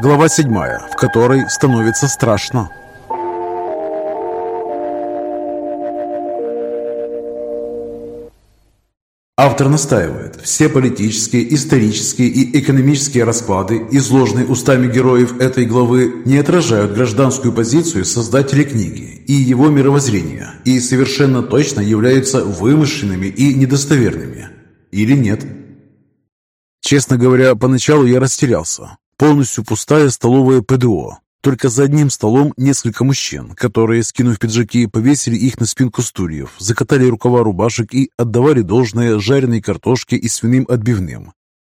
Глава 7, в которой становится страшно. Автор настаивает, все политические, исторические и экономические расклады, изложенные устами героев этой главы, не отражают гражданскую позицию создателя книги и его мировоззрения, и совершенно точно являются вымышленными и недостоверными. Или нет? Честно говоря, поначалу я растерялся. Полностью пустая столовая ПДО. Только за одним столом несколько мужчин, которые, скинув пиджаки, повесили их на спинку стульев, закатали рукава рубашек и отдавали должное жареной картошке и свиным отбивным.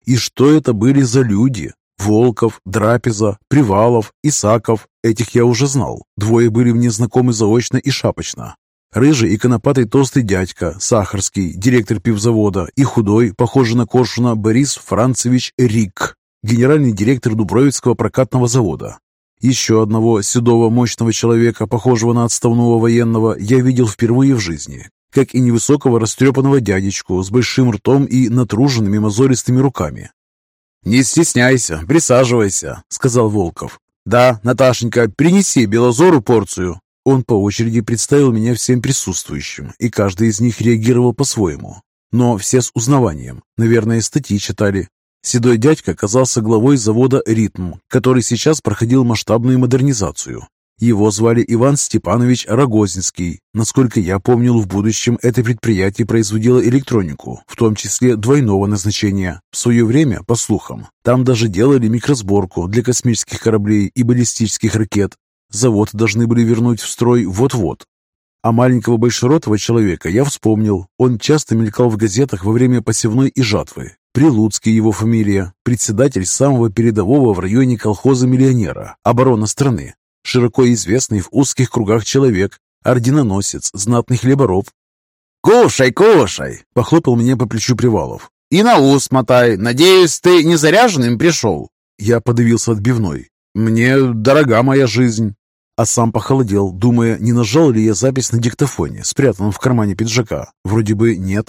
И что это были за люди? Волков, Драпеза, Привалов, Исаков. Этих я уже знал. Двое были мне знакомы заочно и шапочно. Рыжий и конопатый толстый дядька, Сахарский, директор пивзавода, и худой, похожий на коршуна, Борис Францевич Рик, генеральный директор Дубровицкого прокатного завода. Еще одного седого мощного человека, похожего на отставного военного, я видел впервые в жизни, как и невысокого растрепанного дядечку с большим ртом и натруженными мозолистыми руками. «Не стесняйся, присаживайся», — сказал Волков. «Да, Наташенька, принеси Белозору порцию». Он по очереди представил меня всем присутствующим, и каждый из них реагировал по-своему. Но все с узнаванием. Наверное, статьи читали. Седой дядька оказался главой завода «Ритм», который сейчас проходил масштабную модернизацию. Его звали Иван Степанович Рогозинский. Насколько я помнил, в будущем это предприятие производило электронику, в том числе двойного назначения. В свое время, по слухам, там даже делали микросборку для космических кораблей и баллистических ракет. Завод должны были вернуть в строй вот-вот. А маленького большеротого человека я вспомнил. Он часто мелькал в газетах во время посевной и жатвы. Прилуцкий его фамилия, председатель самого передового в районе колхоза-миллионера, оборона страны, широко известный в узких кругах человек, орденоносец, знатный хлебороб. «Кушай, кушай!» — похлопал меня по плечу Привалов. «И на ус мотай. Надеюсь, ты не заряженным пришел?» Я подавился отбивной. «Мне дорога моя жизнь». А сам похолодел, думая, не нажал ли я запись на диктофоне, спрятанном в кармане пиджака. Вроде бы нет.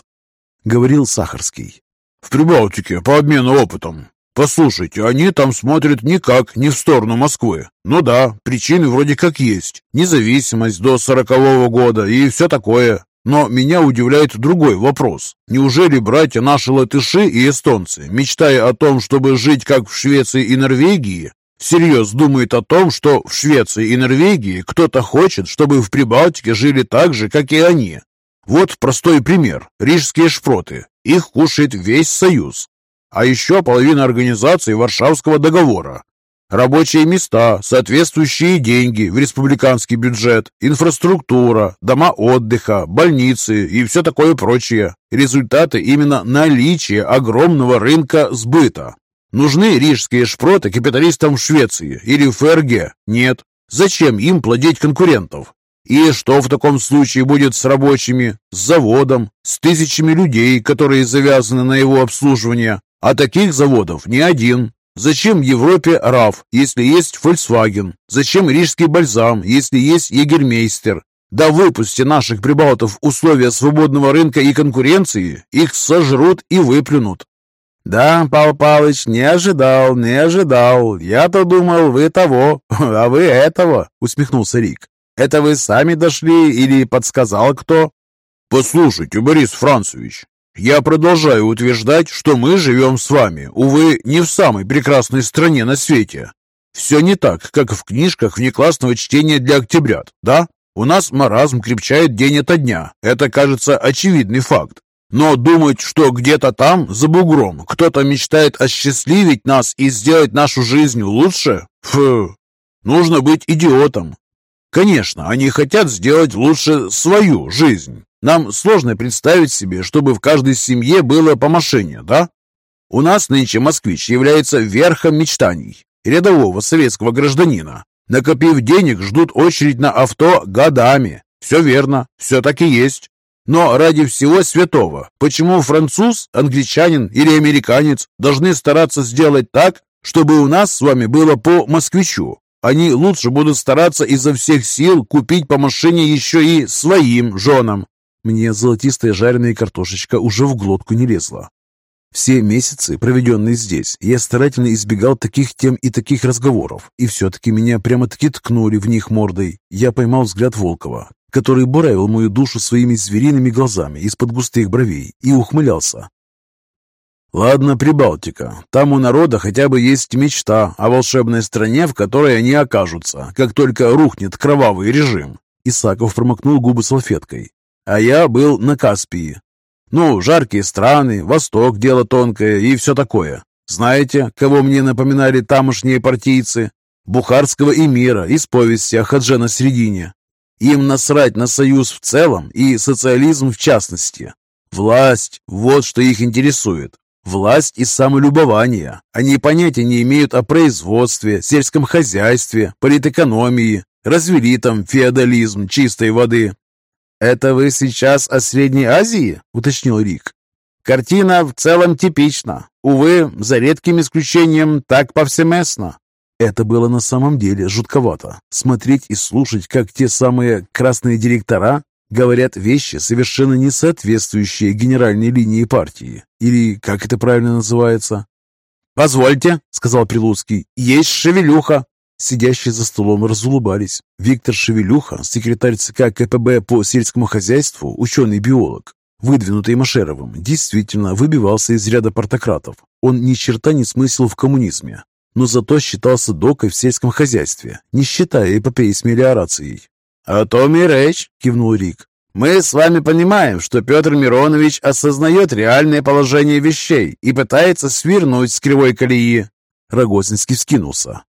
Говорил Сахарский. В Прибалтике по обмену опытом. Послушайте, они там смотрят никак не в сторону Москвы. Ну да, причины вроде как есть. Независимость до сорокового года и все такое. Но меня удивляет другой вопрос. Неужели братья наши латыши и эстонцы, мечтая о том, чтобы жить как в Швеции и Норвегии, всерьез думают о том, что в Швеции и Норвегии кто-то хочет, чтобы в Прибалтике жили так же, как и они? Вот простой пример. Рижские шпроты. Их кушает весь Союз. А еще половина организации Варшавского договора. Рабочие места, соответствующие деньги в республиканский бюджет, инфраструктура, дома отдыха, больницы и все такое прочее. Результаты именно наличия огромного рынка сбыта. Нужны рижские шпроты капиталистам в Швеции или в ФРГ? Нет. Зачем им плодить конкурентов? И что в таком случае будет с рабочими, с заводом, с тысячами людей, которые завязаны на его обслуживание? А таких заводов не один. Зачем в Европе РАФ, если есть Volkswagen? Зачем рижский бальзам, если есть Егермейстер? Да выпусти наших прибалтов условия свободного рынка и конкуренции, их сожрут и выплюнут. «Да, Павел Павлович, не ожидал, не ожидал. Я-то думал, вы того, а вы этого», — усмехнулся Рик. Это вы сами дошли или подсказал кто?» «Послушайте, Борис Францевич, я продолжаю утверждать, что мы живем с вами, увы, не в самой прекрасной стране на свете. Все не так, как в книжках внеклассного чтения для октябрят, да? У нас маразм крепчает день ото дня. Это, кажется, очевидный факт. Но думать, что где-то там, за бугром, кто-то мечтает осчастливить нас и сделать нашу жизнь лучше? Фу, нужно быть идиотом. Конечно, они хотят сделать лучше свою жизнь. Нам сложно представить себе, чтобы в каждой семье было по машине, да? У нас нынче москвич является верхом мечтаний рядового советского гражданина. Накопив денег, ждут очередь на авто годами. Все верно, все так и есть. Но ради всего святого, почему француз, англичанин или американец должны стараться сделать так, чтобы у нас с вами было по москвичу, они лучше будут стараться изо всех сил купить по машине еще и своим женам. Мне золотистая жареная картошечка уже в глотку не лезла. Все месяцы, проведенные здесь, я старательно избегал таких тем и таких разговоров, и все-таки меня прямо-таки ткнули в них мордой. Я поймал взгляд Волкова, который буравил мою душу своими звериными глазами из-под густых бровей и ухмылялся. «Ладно, Прибалтика. Там у народа хотя бы есть мечта о волшебной стране, в которой они окажутся, как только рухнет кровавый режим». Исаков промокнул губы салфеткой. «А я был на Каспии. Ну, жаркие страны, Восток, дело тонкое и все такое. Знаете, кого мне напоминали тамошние партийцы? Бухарского эмира из повести о Хадже на Средине. Им насрать на союз в целом и социализм в частности. Власть – вот что их интересует. Власть и самолюбование. Они понятия не имеют о производстве, сельском хозяйстве, политэкономии. Развели там феодализм чистой воды. «Это вы сейчас о Средней Азии?» – уточнил Рик. «Картина в целом типична. Увы, за редким исключением, так повсеместно». Это было на самом деле жутковато. Смотреть и слушать, как те самые красные директора говорят вещи, совершенно не соответствующие генеральной линии партии. Или как это правильно называется? «Позвольте», — сказал Прилуцкий, — «есть шевелюха». Сидящие за столом разулыбались. Виктор Шевелюха, секретарь ЦК КПБ по сельскому хозяйству, ученый-биолог, выдвинутый Машеровым, действительно выбивался из ряда портократов. Он ни черта не смысл в коммунизме, но зато считался докой в сельском хозяйстве, не считая эпопеи с мелиорацией. «О том и речь», — кивнул Рик. «Мы с вами понимаем, что Петр Миронович осознает реальное положение вещей и пытается свернуть с кривой колеи». Рогозинский вскинулся.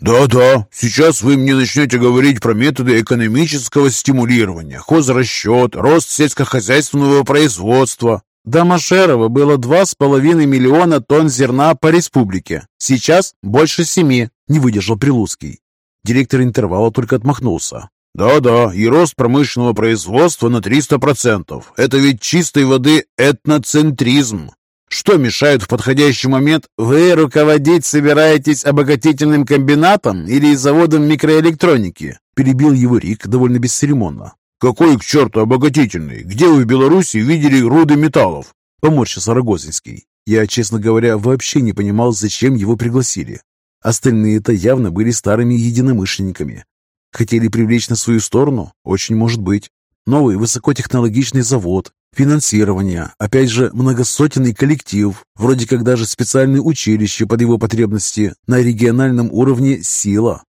«Да-да, сейчас вы мне начнете говорить про методы экономического стимулирования, хозрасчет, рост сельскохозяйственного производства». До Машерова было два с половиной миллиона тонн зерна по республике. Сейчас больше семи, не выдержал Прилуцкий. Директор интервала только отмахнулся. Да-да, и рост промышленного производства на 300%. Это ведь чистой воды этноцентризм. Что мешает в подходящий момент? Вы руководить собираетесь обогатительным комбинатом или заводом микроэлектроники? Перебил его Рик довольно бесцеремонно. Какой к черту обогатительный? Где вы в Беларуси видели руды металлов? Поморщился Рогозинский. Я, честно говоря, вообще не понимал, зачем его пригласили. Остальные-то явно были старыми единомышленниками, Хотели привлечь на свою сторону? Очень может быть. Новый высокотехнологичный завод, финансирование, опять же многосотенный коллектив, вроде как даже специальное училище под его потребности, на региональном уровне сила.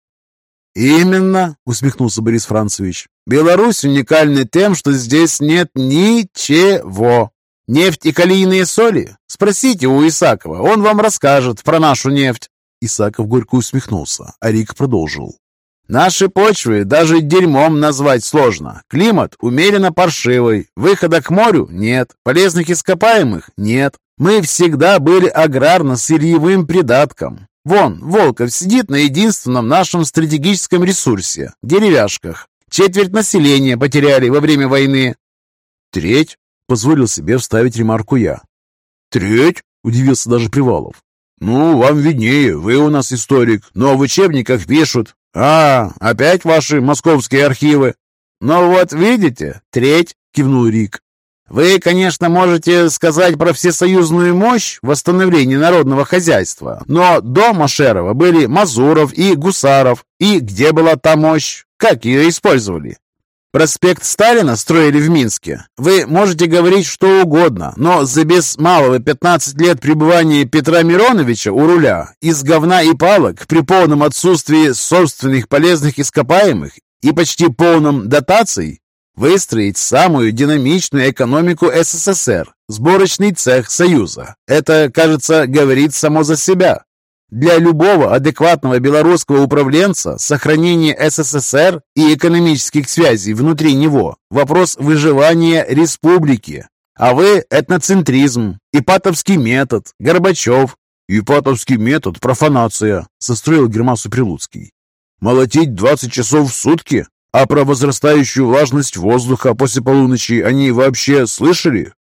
«Именно», — усмехнулся Борис Францевич, «Беларусь уникальна тем, что здесь нет ничего. Нефть и калийные соли? Спросите у Исакова, он вам расскажет про нашу нефть». Исаков горько усмехнулся, а Рик продолжил. Наши почвы даже дерьмом назвать сложно. Климат умеренно паршивый, выхода к морю нет, полезных ископаемых нет. Мы всегда были аграрно-сырьевым придатком. Вон, Волков сидит на единственном нашем стратегическом ресурсе – деревяшках. Четверть населения потеряли во время войны. Треть? Позволил себе вставить ремарку я. Треть? Удивился даже Привалов. Ну, вам виднее, вы у нас историк, но в учебниках пишут «А, опять ваши московские архивы?» «Ну вот, видите, треть», — кивнул Рик. «Вы, конечно, можете сказать про всесоюзную мощь восстановления народного хозяйства, но до Машерова были Мазуров и Гусаров. И где была та мощь? Как ее использовали? Проспект Сталина строили в Минске. Вы можете говорить что угодно, но за без малого 15 лет пребывания Петра Мироновича у руля из говна и палок при полном отсутствии собственных полезных ископаемых и почти полном дотаций выстроить самую динамичную экономику СССР, сборочный цех Союза. Это, кажется, говорит само за себя. Для любого адекватного белорусского управленца сохранение СССР и экономических связей внутри него – вопрос выживания республики. А вы – этноцентризм, ипатовский метод, Горбачев. Ипатовский метод – профанация, состроил Гермасу Прилуцкий. Молотить 20 часов в сутки? А про возрастающую влажность воздуха после полуночи они вообще слышали?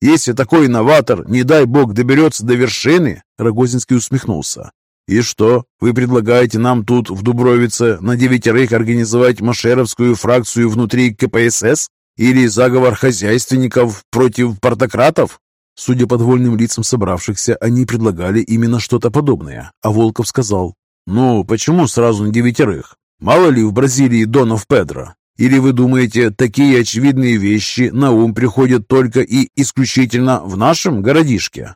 Если такой инноватор, не дай бог, доберется до вершины, Рогозинский усмехнулся. «И что, вы предлагаете нам тут, в Дубровице, на девятерых организовать машеровскую фракцию внутри КПСС? Или заговор хозяйственников против портократов?» Судя по довольным лицам собравшихся, они предлагали именно что-то подобное, а Волков сказал, «Ну, почему сразу на девятерых? Мало ли в Бразилии Донов Педро? Или вы думаете, такие очевидные вещи на ум приходят только и исключительно в нашем городишке?»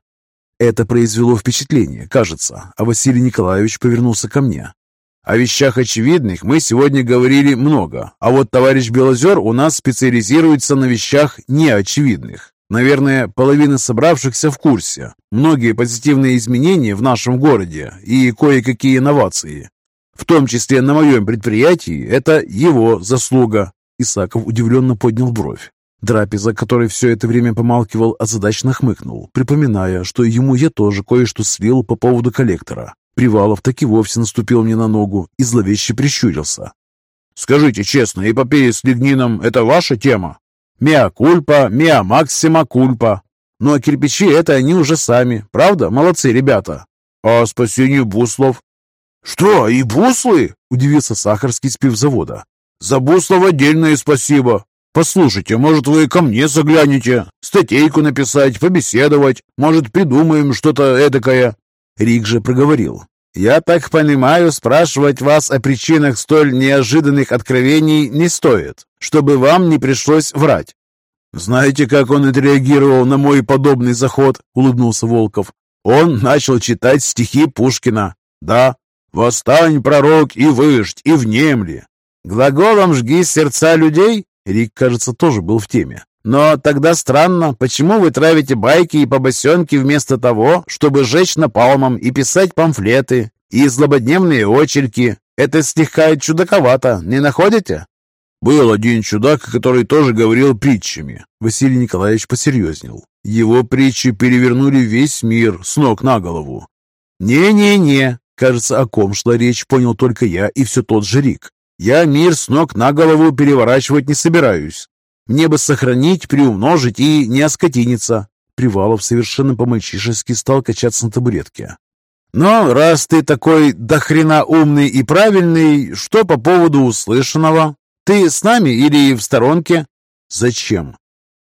Это произвело впечатление, кажется, а Василий Николаевич повернулся ко мне. О вещах очевидных мы сегодня говорили много, а вот товарищ Белозер у нас специализируется на вещах неочевидных. Наверное, половина собравшихся в курсе. Многие позитивные изменения в нашем городе и кое-какие инновации, в том числе на моем предприятии, это его заслуга. Исаков удивленно поднял бровь. Драпеза, который все это время помалкивал, озадачно хмыкнул, припоминая, что ему я тоже кое-что слил по поводу коллектора. Привалов так и вовсе наступил мне на ногу и зловеще прищурился. «Скажите честно, эпопея с лигнином — это ваша тема?» «Миа кульпа, миа максима кульпа». Ну а кирпичи — это они уже сами, правда? Молодцы ребята. «А спасение буслов?» «Что, и буслы?» — удивился Сахарский с пивзавода. «За буслов отдельное спасибо. Послушайте, может, вы ко мне заглянете? Статейку написать, побеседовать. Может, придумаем что-то эдакое?» Рик же проговорил. «Я так понимаю, спрашивать вас о причинах столь неожиданных откровений не стоит, чтобы вам не пришлось врать». «Знаете, как он отреагировал на мой подобный заход?» — улыбнулся Волков. «Он начал читать стихи Пушкина. Да, «Восстань, пророк, и выждь, и внемли!» «Глаголом жги сердца людей?» Рик, кажется, тоже был в теме. Но тогда странно, почему вы травите байки и побосенки вместо того, чтобы жечь напалмом и писать памфлеты и злободневные очерки? Это слегка чудаковато, не находите? Был один чудак, который тоже говорил притчами. Василий Николаевич посерьезнел. Его притчи перевернули весь мир с ног на голову. «Не-не-не», кажется, о ком шла речь, понял только я и все тот же Рик. «Я мир с ног на голову переворачивать не собираюсь. Мне бы сохранить, приумножить и не оскотиниться. Привалов совершенно по-мальчишески стал качаться на табуретке. «Но раз ты такой дохрена умный и правильный, что по поводу услышанного? Ты с нами или в сторонке?» «Зачем?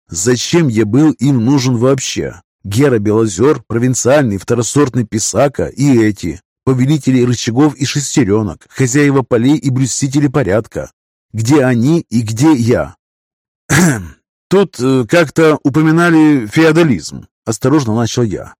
Зачем я был им нужен вообще? Гера Белозер, провинциальный второсортный писака и эти, повелители рычагов и шестеренок, хозяева полей и блюстители порядка. Где они и где я? Тут э, как-то упоминали феодализм, осторожно начал я.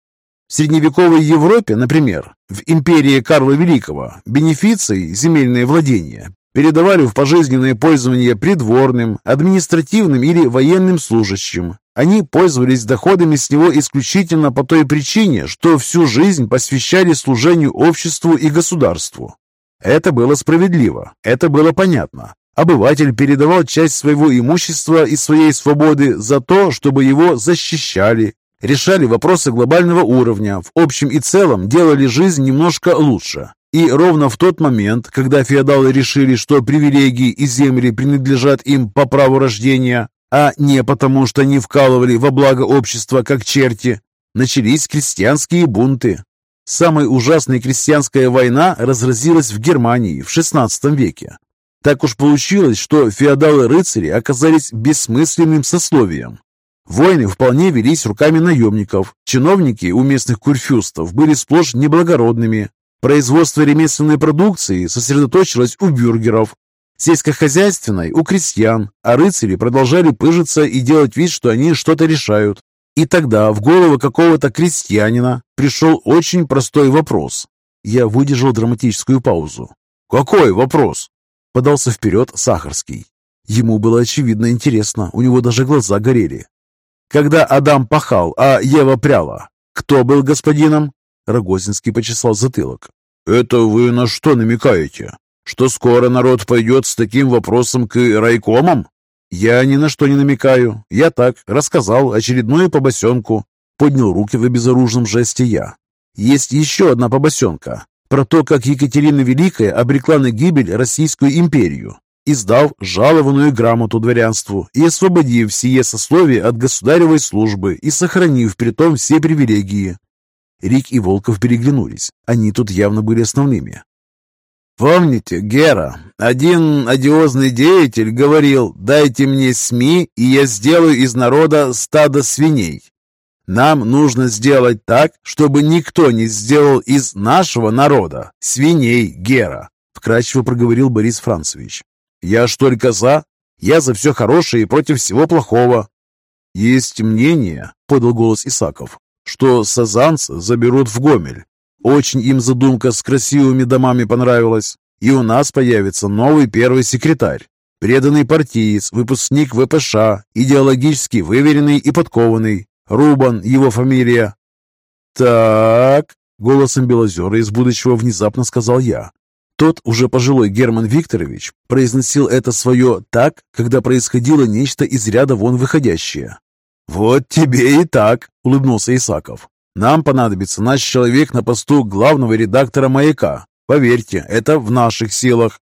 В средневековой Европе, например, в империи Карла Великого, бенефиции, земельные владения, передавали в пожизненное пользование придворным, административным или военным служащим. Они пользовались доходами с него исключительно по той причине, что всю жизнь посвящали служению обществу и государству. Это было справедливо, это было понятно. Обыватель передавал часть своего имущества и своей свободы за то, чтобы его защищали, решали вопросы глобального уровня, в общем и целом делали жизнь немножко лучше. И ровно в тот момент, когда феодалы решили, что привилегии и земли принадлежат им по праву рождения, а не потому, что они вкалывали во благо общества как черти, начались крестьянские бунты. Самая ужасная крестьянская война разразилась в Германии в XVI веке. Так уж получилось, что феодалы-рыцари оказались бессмысленным сословием. Войны вполне велись руками наемников. Чиновники у местных курфюстов были сплошь неблагородными. Производство ремесленной продукции сосредоточилось у бюргеров, сельскохозяйственной у крестьян, а рыцари продолжали пыжиться и делать вид, что они что-то решают. И тогда в голову какого-то крестьянина пришел очень простой вопрос. Я выдержал драматическую паузу. «Какой вопрос?» Подался вперед Сахарский. Ему было очевидно интересно, у него даже глаза горели. Когда Адам пахал, а Ева пряла, кто был господином? Рогозинский почесал затылок. «Это вы на что намекаете? Что скоро народ пойдет с таким вопросом к райкомам?» «Я ни на что не намекаю. Я так, рассказал очередную побосенку». Поднял руки в обезоруженном жесте я. «Есть еще одна побосенка про то, как Екатерина Великая обрекла на гибель Российскую империю, издав жалованную грамоту дворянству и освободив сие сословие от государевой службы и сохранив при том все привилегии. Рик и Волков переглянулись. Они тут явно были основными. «Помните, Гера, один одиозный деятель говорил, дайте мне СМИ, и я сделаю из народа стадо свиней. Нам нужно сделать так, чтобы никто не сделал из нашего народа свиней Гера, вкрадчиво проговорил Борис Францевич. Я ж только за. Я за все хорошее и против всего плохого. Есть мнение, подал голос Исаков, что сазанца заберут в Гомель. Очень им задумка с красивыми домами понравилась. И у нас появится новый первый секретарь. Преданный партиец, выпускник ВПШ, идеологически выверенный и подкованный. Рубан, его фамилия. «Так», — голосом Белозера из будущего внезапно сказал я. Тот, уже пожилой Герман Викторович, произносил это свое «так», когда происходило нечто из ряда вон выходящее. «Вот тебе и так», — улыбнулся Исаков. «Нам понадобится наш человек на посту главного редактора «Маяка». Поверьте, это в наших силах.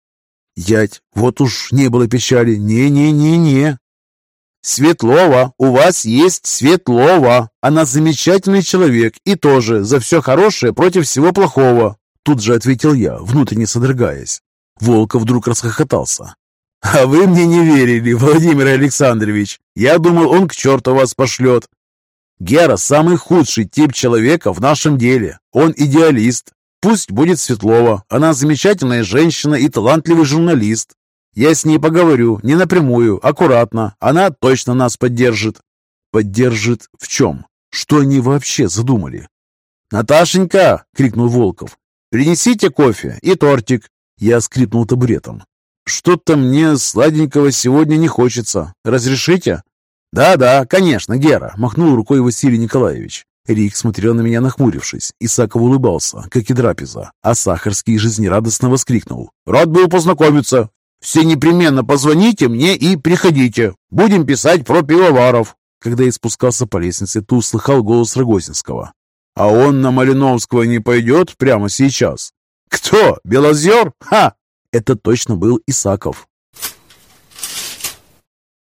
Ять, вот уж не было печали. Не-не-не-не. Светлова, у вас есть Светлова. Она замечательный человек и тоже за все хорошее против всего плохого. Тут же ответил я, внутренне содрогаясь. Волков вдруг расхохотался. «А вы мне не верили, Владимир Александрович. Я думал, он к черту вас пошлет. Гера – самый худший тип человека в нашем деле. Он идеалист, Пусть будет Светлова. Она замечательная женщина и талантливый журналист. Я с ней поговорю, не напрямую, аккуратно. Она точно нас поддержит. Поддержит в чем? Что они вообще задумали? «Наташенька!» — крикнул Волков. «Принесите кофе и тортик!» Я скрипнул табуретом. «Что-то мне сладенького сегодня не хочется. Разрешите?» «Да-да, конечно, Гера!» — махнул рукой Василий Николаевич. Рик смотрел на меня, нахмурившись. Исаков улыбался, как и Драпеза, а Сахарский жизнерадостно воскликнул. «Рад был познакомиться. Все непременно позвоните мне и приходите. Будем писать про пивоваров». Когда я спускался по лестнице, то услыхал голос Рогозинского. «А он на Малиновского не пойдет прямо сейчас?» «Кто? Белозер? Ха!» Это точно был Исаков.